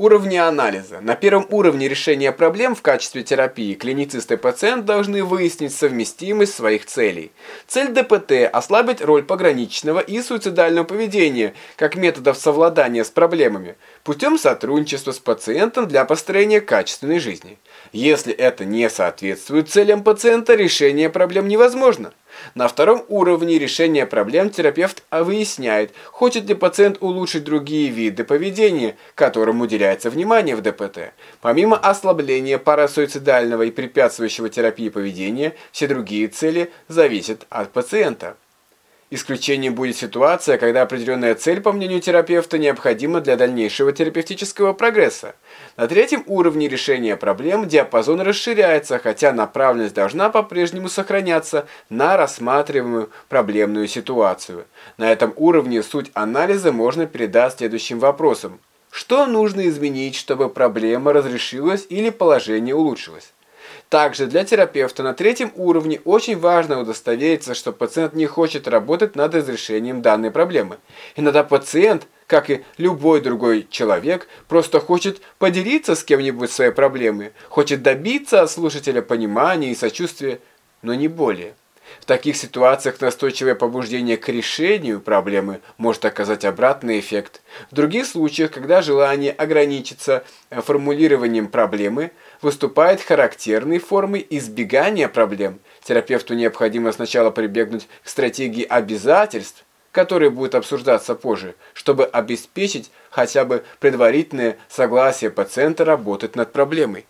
Уровни анализа. На первом уровне решения проблем в качестве терапии клиницист и пациент должны выяснить совместимость своих целей. Цель ДПТ – ослабить роль пограничного и суицидального поведения как методов совладания с проблемами путем сотрудничества с пациентом для построения качественной жизни. Если это не соответствует целям пациента, решение проблем невозможно. На втором уровне решения проблем терапевт выясняет, хочет ли пациент улучшить другие виды поведения, которым уделяется внимание в ДПТ. Помимо ослабления парасуицидального и препятствующего терапии поведения, все другие цели зависят от пациента. Исключением будет ситуация, когда определенная цель, по мнению терапевта, необходима для дальнейшего терапевтического прогресса. На третьем уровне решения проблем диапазон расширяется, хотя направленность должна по-прежнему сохраняться на рассматриваемую проблемную ситуацию. На этом уровне суть анализа можно передать следующим вопросам. Что нужно изменить, чтобы проблема разрешилась или положение улучшилось? Также для терапевта на третьем уровне очень важно удостовериться, что пациент не хочет работать над разрешением данной проблемы. Иногда пациент, как и любой другой человек, просто хочет поделиться с кем-нибудь своей проблемой, хочет добиться от слушателя понимания и сочувствия, но не более. В таких ситуациях настойчивое побуждение к решению проблемы может оказать обратный эффект. В других случаях, когда желание ограничиться э, формулированием проблемы, выступает характерной формой избегания проблем, терапевту необходимо сначала прибегнуть к стратегии обязательств, которые будут обсуждаться позже, чтобы обеспечить хотя бы предварительное согласие пациента работать над проблемой.